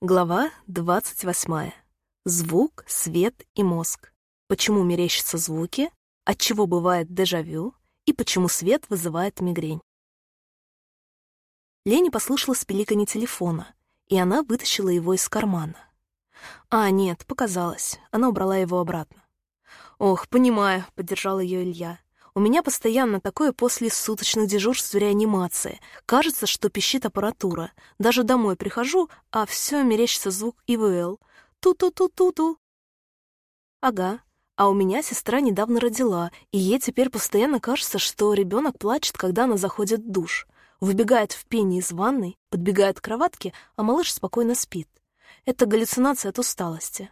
Глава 28. Звук, свет и мозг. Почему мерещатся звуки, от чего бывает дежавю и почему свет вызывает мигрень. Лене послышалось пиликанье телефона, и она вытащила его из кармана. А, нет, показалось. Она убрала его обратно. «Ох, понимаю», — поддержал ее Илья. У меня постоянно такое после суточных дежурств в реанимации. Кажется, что пищит аппаратура. Даже домой прихожу, а все мерещится звук ИВЛ. Ту-ту-ту-ту-ту. Ага. А у меня сестра недавно родила, и ей теперь постоянно кажется, что ребенок плачет, когда она заходит в душ. Выбегает в пене из ванной, подбегает к кроватке, а малыш спокойно спит. Это галлюцинация от усталости.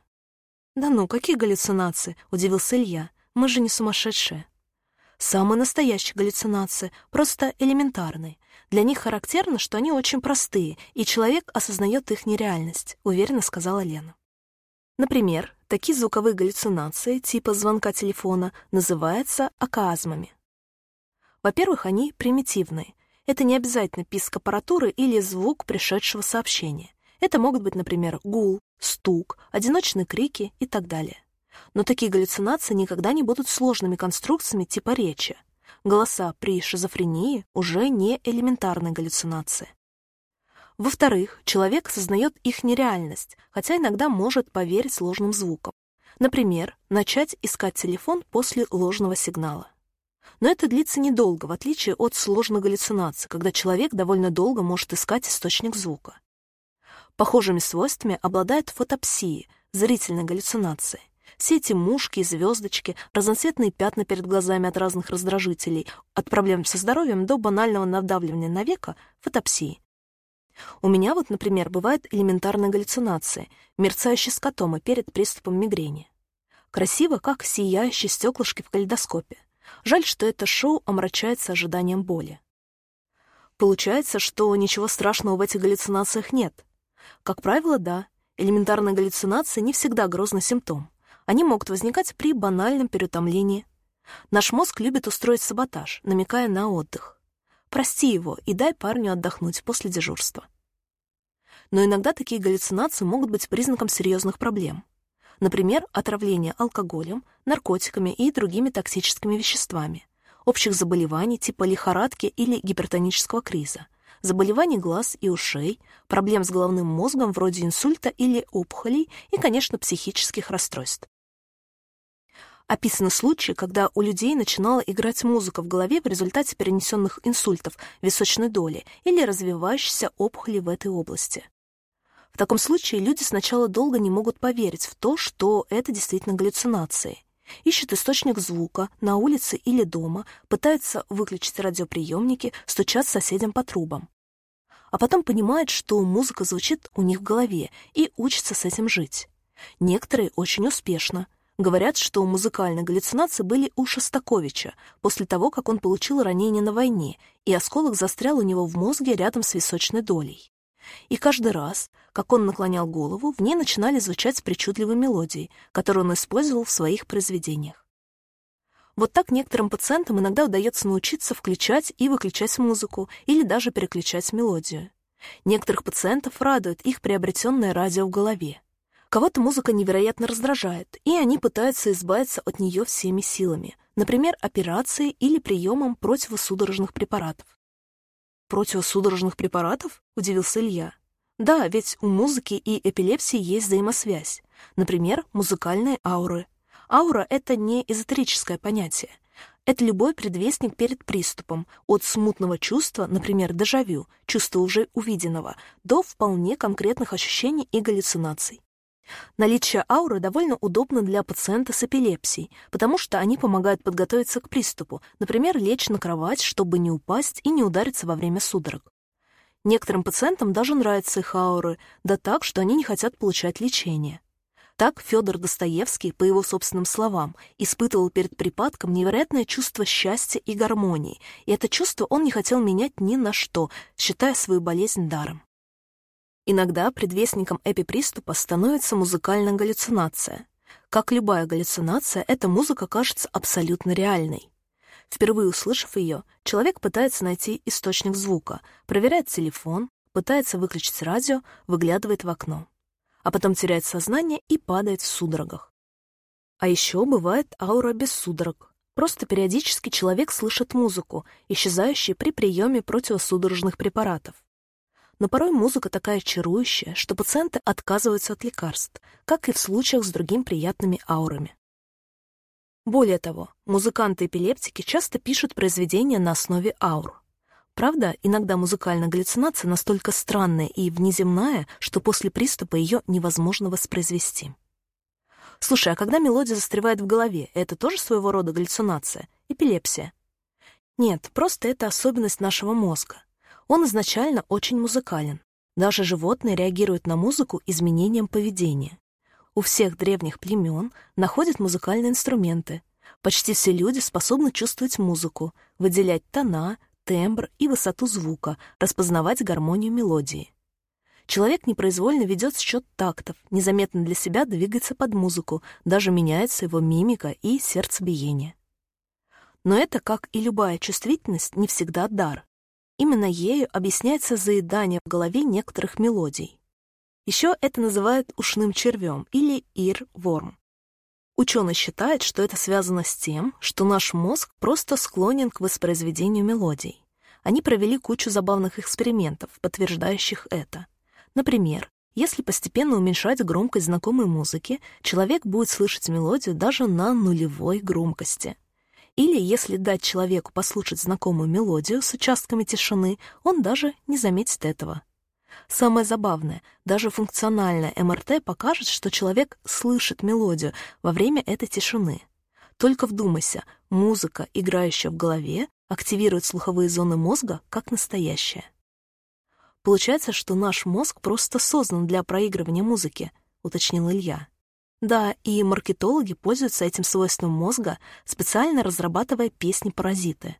«Да ну, какие галлюцинации?» — удивился Илья. «Мы же не сумасшедшие». Самые настоящие галлюцинации, просто элементарные. Для них характерно, что они очень простые, и человек осознает их нереальность, уверенно сказала Лена. Например, такие звуковые галлюцинации типа звонка телефона называются аказмами. Во-первых, они примитивные. Это не обязательно писк аппаратуры или звук пришедшего сообщения. Это могут быть, например, гул, стук, одиночные крики и так далее. Но такие галлюцинации никогда не будут сложными конструкциями типа речи. Голоса при шизофрении уже не элементарные галлюцинации. Во-вторых, человек осознает их нереальность, хотя иногда может поверить сложным звукам. Например, начать искать телефон после ложного сигнала. Но это длится недолго, в отличие от сложных галлюцинаций, когда человек довольно долго может искать источник звука. Похожими свойствами обладает фотопсии, зрительной галлюцинации. Все эти мушки звездочки, разноцветные пятна перед глазами от разных раздражителей, от проблем со здоровьем до банального надавливания на века — фотопсии. У меня вот, например, бывают элементарные галлюцинации, мерцающие скотомы перед приступом мигрени. Красиво, как сияющие стеклышки в калейдоскопе. Жаль, что это шоу омрачается ожиданием боли. Получается, что ничего страшного в этих галлюцинациях нет. Как правило, да, элементарная галлюцинация не всегда грозный симптом. Они могут возникать при банальном переутомлении. Наш мозг любит устроить саботаж, намекая на отдых. Прости его и дай парню отдохнуть после дежурства. Но иногда такие галлюцинации могут быть признаком серьезных проблем. Например, отравление алкоголем, наркотиками и другими токсическими веществами, общих заболеваний типа лихорадки или гипертонического криза, заболеваний глаз и ушей, проблем с головным мозгом вроде инсульта или опухолей и, конечно, психических расстройств. Описаны случаи, когда у людей начинала играть музыка в голове в результате перенесенных инсультов височной доли или развивающейся опухоли в этой области. В таком случае люди сначала долго не могут поверить в то, что это действительно галлюцинации. Ищут источник звука на улице или дома, пытаются выключить радиоприемники, стучат соседям по трубам. А потом понимают, что музыка звучит у них в голове и учатся с этим жить. Некоторые очень успешно, Говорят, что музыкальные галлюцинации были у Шостаковича после того, как он получил ранение на войне, и осколок застрял у него в мозге рядом с височной долей. И каждый раз, как он наклонял голову, в ней начинали звучать причудливые мелодии, которые он использовал в своих произведениях. Вот так некоторым пациентам иногда удается научиться включать и выключать музыку или даже переключать мелодию. Некоторых пациентов радует их приобретенное радио в голове. Кого-то музыка невероятно раздражает, и они пытаются избавиться от нее всеми силами, например, операцией или приемом противосудорожных препаратов. «Противосудорожных препаратов?» — удивился Илья. «Да, ведь у музыки и эпилепсии есть взаимосвязь. Например, музыкальные ауры. Аура — это не эзотерическое понятие. Это любой предвестник перед приступом, от смутного чувства, например, дежавю, чувства уже увиденного, до вполне конкретных ощущений и галлюцинаций. Наличие ауры довольно удобно для пациента с эпилепсией, потому что они помогают подготовиться к приступу, например, лечь на кровать, чтобы не упасть и не удариться во время судорог. Некоторым пациентам даже нравятся их ауры, да так, что они не хотят получать лечение. Так Федор Достоевский, по его собственным словам, испытывал перед припадком невероятное чувство счастья и гармонии, и это чувство он не хотел менять ни на что, считая свою болезнь даром. Иногда предвестником эпиприступа становится музыкальная галлюцинация. Как любая галлюцинация, эта музыка кажется абсолютно реальной. Впервые услышав ее, человек пытается найти источник звука, проверяет телефон, пытается выключить радио, выглядывает в окно. а потом теряет сознание и падает в судорогах. А еще бывает аура без судорог. Просто периодически человек слышит музыку, исчезающую при приеме противосудорожных препаратов. Но порой музыка такая чарующая, что пациенты отказываются от лекарств, как и в случаях с другими приятными аурами. Более того, музыканты-эпилептики часто пишут произведения на основе аур. Правда, иногда музыкальная галлюцинация настолько странная и внеземная, что после приступа ее невозможно воспроизвести. Слушай, а когда мелодия застревает в голове, это тоже своего рода галлюцинация? Эпилепсия? Нет, просто это особенность нашего мозга. Он изначально очень музыкален. Даже животные реагируют на музыку изменением поведения. У всех древних племен находят музыкальные инструменты. Почти все люди способны чувствовать музыку, выделять тона, тембр и высоту звука, распознавать гармонию мелодии. Человек непроизвольно ведет счет тактов, незаметно для себя двигается под музыку, даже меняется его мимика и сердцебиение. Но это, как и любая чувствительность, не всегда дар. Именно ею объясняется заедание в голове некоторых мелодий. Еще это называют ушным червем или earworm. Ученый считает, что это связано с тем, что наш мозг просто склонен к воспроизведению мелодий. Они провели кучу забавных экспериментов, подтверждающих это. Например, если постепенно уменьшать громкость знакомой музыки, человек будет слышать мелодию даже на нулевой громкости. Или если дать человеку послушать знакомую мелодию с участками тишины, он даже не заметит этого. Самое забавное, даже функциональное МРТ покажет, что человек слышит мелодию во время этой тишины. Только вдумайся, музыка, играющая в голове, активирует слуховые зоны мозга как настоящая. Получается, что наш мозг просто создан для проигрывания музыки, уточнил Илья. Да, и маркетологи пользуются этим свойством мозга, специально разрабатывая песни-паразиты.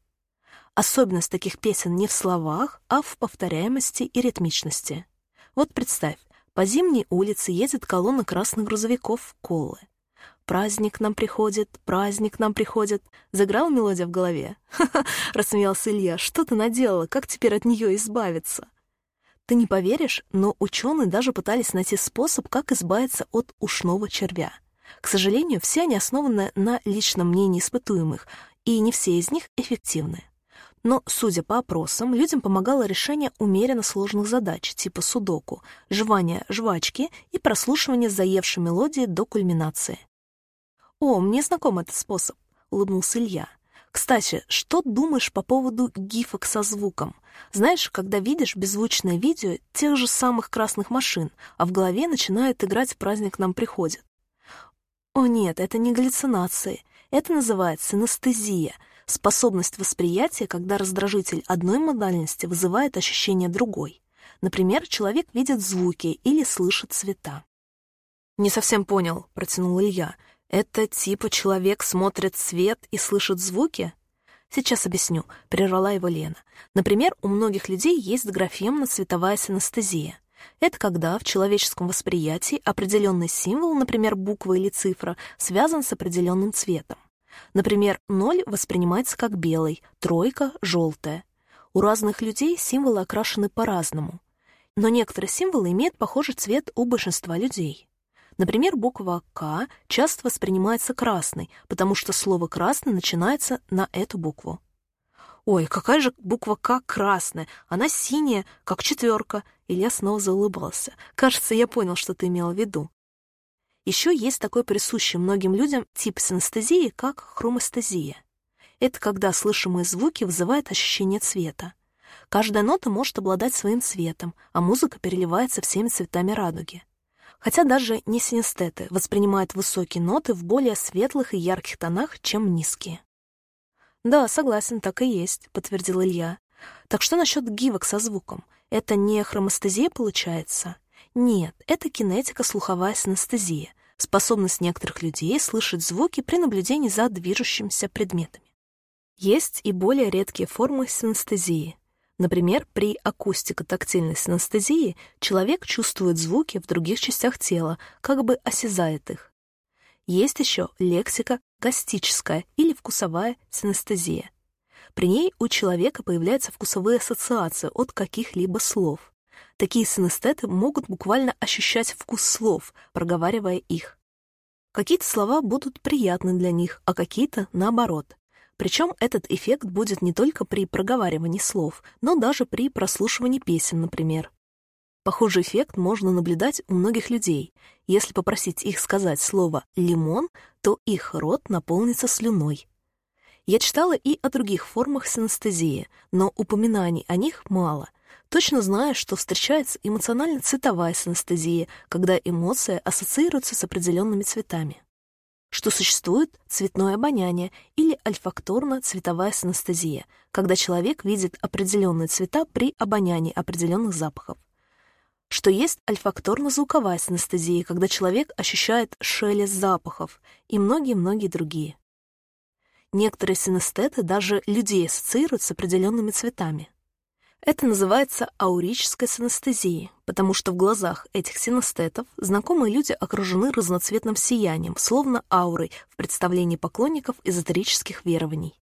Особенность таких песен не в словах, а в повторяемости и ритмичности. Вот представь, по зимней улице едет колонна красных грузовиков Колы. «Праздник нам приходит, праздник нам приходит», — заграл мелодия в голове. «Ха-ха», — рассмеялся Илья, — «что ты наделала, как теперь от нее избавиться?» Ты не поверишь, но ученые даже пытались найти способ, как избавиться от ушного червя. К сожалению, все они основаны на личном мнении испытуемых, и не все из них эффективны. Но, судя по опросам, людям помогало решение умеренно сложных задач, типа судоку, жевание жвачки и прослушивание заевшей мелодии до кульминации. «О, мне знаком этот способ», — улыбнулся Илья. Кстати, что думаешь по поводу гифок со звуком? Знаешь, когда видишь беззвучное видео тех же самых красных машин, а в голове начинает играть «Праздник нам приходит». О нет, это не галлюцинации. Это называется анестезия, способность восприятия, когда раздражитель одной модальности вызывает ощущение другой. Например, человек видит звуки или слышит цвета. «Не совсем понял», — протянул Илья. Это типа человек смотрит свет и слышит звуки? Сейчас объясню, прервала его Лена. Например, у многих людей есть графемно-цветовая синестезия. Это когда в человеческом восприятии определенный символ, например, буква или цифра, связан с определенным цветом. Например, ноль воспринимается как белый, тройка — желтая. У разных людей символы окрашены по-разному. Но некоторые символы имеют похожий цвет у большинства людей. Например, буква «К» часто воспринимается красной, потому что слово «красный» начинается на эту букву. «Ой, какая же буква «К» красная? Она синяя, как четверка». Илья снова заулыбался. «Кажется, я понял, что ты имел в виду». Еще есть такой присущий многим людям тип синестезии, как хромостезия. Это когда слышимые звуки вызывают ощущение цвета. Каждая нота может обладать своим цветом, а музыка переливается всеми цветами радуги хотя даже не синестеты воспринимают высокие ноты в более светлых и ярких тонах, чем низкие. «Да, согласен, так и есть», — подтвердил Илья. «Так что насчет гивок со звуком? Это не хромостезия получается?» «Нет, это кинетика-слуховая синестезия, способность некоторых людей слышать звуки при наблюдении за движущимися предметами. Есть и более редкие формы синестезии, Например, при акустико-тактильной синестезии человек чувствует звуки в других частях тела, как бы осязает их. Есть еще лексика гастическая или вкусовая синестезия. При ней у человека появляются вкусовые ассоциации от каких-либо слов. Такие синестеты могут буквально ощущать вкус слов, проговаривая их. Какие-то слова будут приятны для них, а какие-то наоборот. Причем этот эффект будет не только при проговаривании слов, но даже при прослушивании песен, например. Похожий эффект можно наблюдать у многих людей. Если попросить их сказать слово «лимон», то их рот наполнится слюной. Я читала и о других формах синестезии, но упоминаний о них мало. Точно знаю, что встречается эмоционально-цветовая синестезия, когда эмоция ассоциируется с определенными цветами. Что существует цветное обоняние или альфакторно-цветовая синестезия, когда человек видит определенные цвета при обонянии определенных запахов что есть альфакторно-звуковая синестезия, когда человек ощущает шелест запахов, и многие-многие другие. Некоторые синестеты даже людей ассоциируют с определенными цветами. Это называется аурической синестезией, потому что в глазах этих синестетов знакомые люди окружены разноцветным сиянием, словно аурой в представлении поклонников эзотерических верований.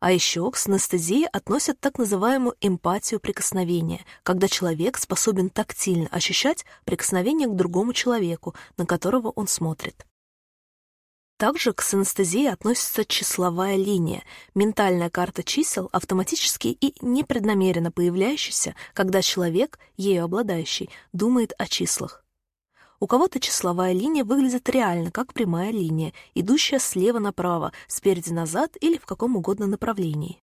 А еще к синестезии относят так называемую эмпатию прикосновения, когда человек способен тактильно ощущать прикосновение к другому человеку, на которого он смотрит. Также к синестезии относится числовая линия, ментальная карта чисел, автоматически и непреднамеренно появляющаяся, когда человек, ею обладающий, думает о числах. У кого-то числовая линия выглядит реально, как прямая линия, идущая слева направо, спереди назад или в каком угодно направлении.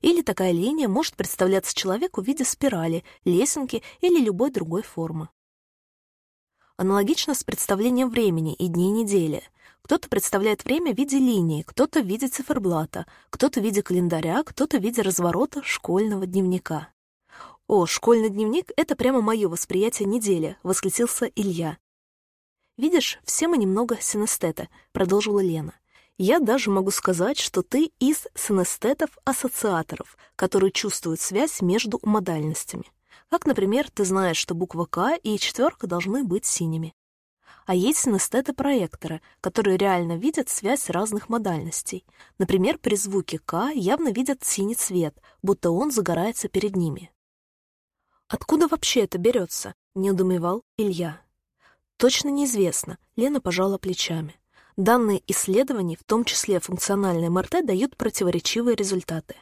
Или такая линия может представляться человеку в виде спирали, лесенки или любой другой формы. Аналогично с представлением времени и дней недели. Кто-то представляет время в виде линии, кто-то в виде циферблата, кто-то в виде календаря, кто-то в виде разворота школьного дневника. «О, школьный дневник — это прямо мое восприятие недели», — восклицался Илья. «Видишь, все мы немного синестета», — продолжила Лена. «Я даже могу сказать, что ты из синестетов-ассоциаторов, которые чувствуют связь между модальностями. Как, например, ты знаешь, что буква «К» и четверка должны быть синими. А есть синестеты-проекторы, которые реально видят связь разных модальностей. Например, при звуке «К» явно видят синий цвет, будто он загорается перед ними. Откуда вообще это берется? недоумевал Илья. Точно неизвестно, Лена пожала плечами. Данные исследований, в том числе функциональные МРТ, дают противоречивые результаты.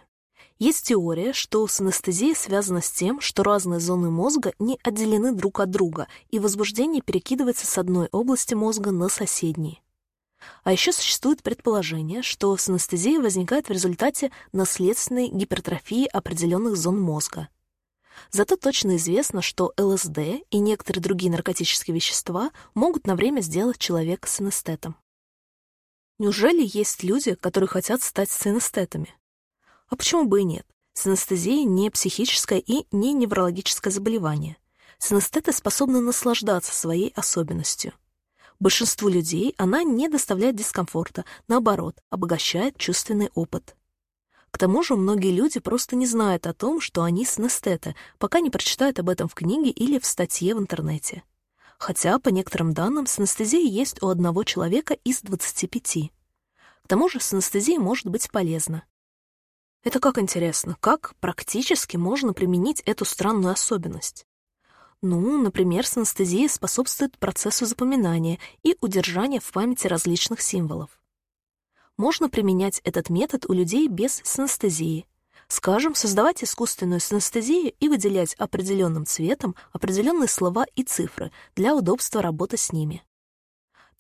Есть теория, что синестезия связана с тем, что разные зоны мозга не отделены друг от друга, и возбуждение перекидывается с одной области мозга на соседние. А еще существует предположение, что синестезия возникает в результате наследственной гипертрофии определенных зон мозга. Зато точно известно, что ЛСД и некоторые другие наркотические вещества могут на время сделать человека синестетом. Неужели есть люди, которые хотят стать синестетами? А почему бы и нет? Синестезия не психическое и не неврологическое заболевание. Синестеты способны наслаждаться своей особенностью. Большинству людей она не доставляет дискомфорта, наоборот, обогащает чувственный опыт. К тому же многие люди просто не знают о том, что они синестеты, пока не прочитают об этом в книге или в статье в интернете. Хотя, по некоторым данным, синестезия есть у одного человека из 25. К тому же синестезия может быть полезна. Это как интересно, как практически можно применить эту странную особенность? Ну, например, синестезия способствует процессу запоминания и удержания в памяти различных символов. Можно применять этот метод у людей без синестезии. Скажем, создавать искусственную синестезию и выделять определенным цветом определенные слова и цифры для удобства работы с ними.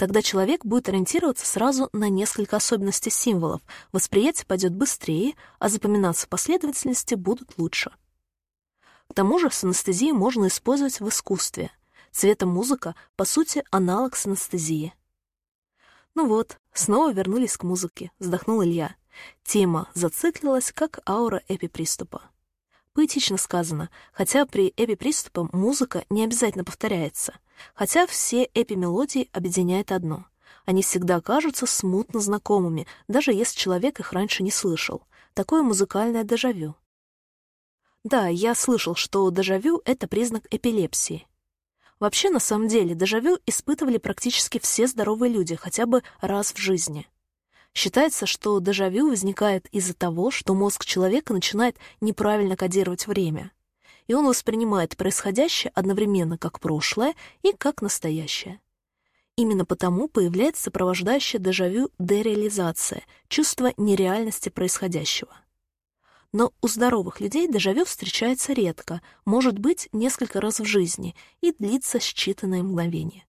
Тогда человек будет ориентироваться сразу на несколько особенностей символов, восприятие пойдет быстрее, а запоминаться последовательности будут лучше. К тому же синестезию можно использовать в искусстве. Цветомузыка, по сути, аналог синестезии. Ну вот, снова вернулись к музыке, вздохнул Илья. Тема зациклилась, как аура эпиприступа. Поэтично сказано, хотя при эпиприступе музыка не обязательно повторяется, хотя все эпимелодии объединяет одно. Они всегда кажутся смутно знакомыми, даже если человек их раньше не слышал. Такое музыкальное дежавю. Да, я слышал, что дежавю — это признак эпилепсии. Вообще, на самом деле, дежавю испытывали практически все здоровые люди хотя бы раз в жизни. Считается, что дежавю возникает из-за того, что мозг человека начинает неправильно кодировать время. И он воспринимает происходящее одновременно как прошлое и как настоящее. Именно потому появляется сопровождающая дежавю дереализация, чувство нереальности происходящего. Но у здоровых людей дежавю встречается редко, может быть несколько раз в жизни и длится считанные мгновения.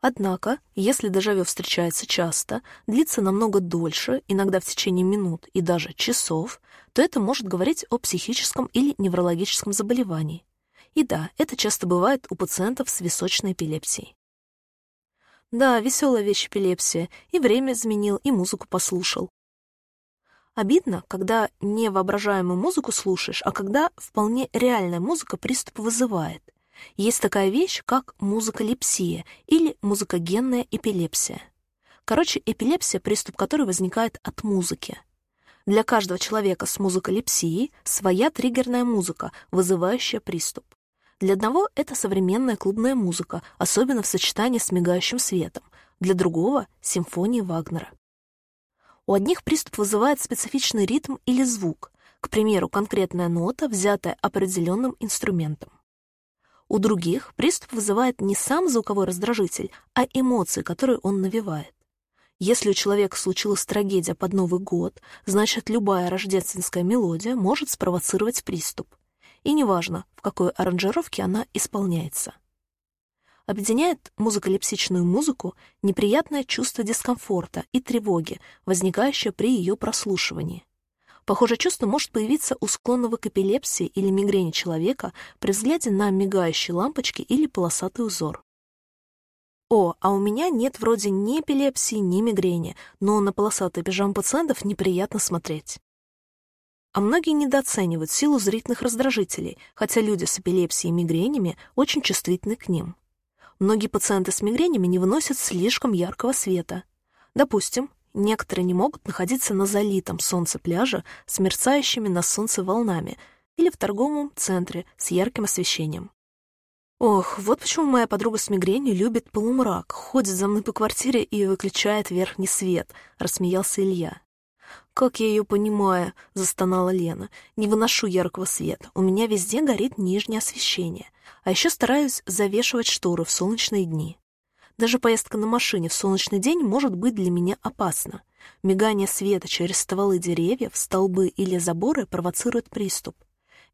Однако, если дежавю встречается часто, длится намного дольше, иногда в течение минут и даже часов, то это может говорить о психическом или неврологическом заболевании. И да, это часто бывает у пациентов с височной эпилепсией. Да, веселая вещь эпилепсия, и время изменил, и музыку послушал. Обидно, когда не воображаемую музыку слушаешь, а когда вполне реальная музыка приступ вызывает. Есть такая вещь, как музыколепсия или музыкогенная эпилепсия. Короче, эпилепсия, приступ которой возникает от музыки. Для каждого человека с музыколепсией своя триггерная музыка, вызывающая приступ. Для одного это современная клубная музыка, особенно в сочетании с мигающим светом, для другого — симфонии Вагнера. У одних приступ вызывает специфичный ритм или звук, к примеру, конкретная нота, взятая определенным инструментом. У других приступ вызывает не сам звуковой раздражитель, а эмоции, которые он навевает. Если у человека случилась трагедия под Новый год, значит, любая рождественская мелодия может спровоцировать приступ. И неважно, в какой аранжировке она исполняется объединяет музыколепсичную музыку неприятное чувство дискомфорта и тревоги, возникающее при ее прослушивании. Похожее чувство может появиться у склонного к эпилепсии или мигрени человека при взгляде на мигающие лампочки или полосатый узор. О, а у меня нет вроде ни эпилепсии, ни мигрени, но на полосатый пижам пациентов неприятно смотреть. А многие недооценивают силу зрительных раздражителей, хотя люди с эпилепсией и мигренями очень чувствительны к ним. Многие пациенты с мигренями не выносят слишком яркого света. Допустим, некоторые не могут находиться на залитом солнце пляже с мерцающими на солнце волнами или в торговом центре с ярким освещением. Ох, вот почему моя подруга с мигренью любит полумрак, ходит за мной по квартире и выключает верхний свет, рассмеялся Илья. «Как я ее понимаю», — застонала Лена. «Не выношу яркого света. У меня везде горит нижнее освещение. А еще стараюсь завешивать шторы в солнечные дни. Даже поездка на машине в солнечный день может быть для меня опасна. Мигание света через стволы деревьев, столбы или заборы провоцирует приступ.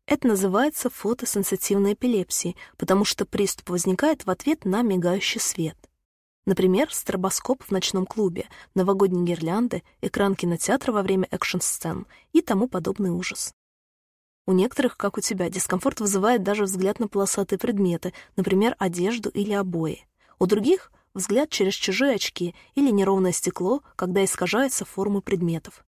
Это называется фотосенситивной эпилепсией, потому что приступ возникает в ответ на мигающий свет. Например, стробоскоп в ночном клубе, новогодние гирлянды, экран кинотеатра во время экшн-сцен и тому подобный ужас. У некоторых, как у тебя, дискомфорт вызывает даже взгляд на полосатые предметы, например, одежду или обои. У других — взгляд через чужие очки или неровное стекло, когда искажаются формы предметов.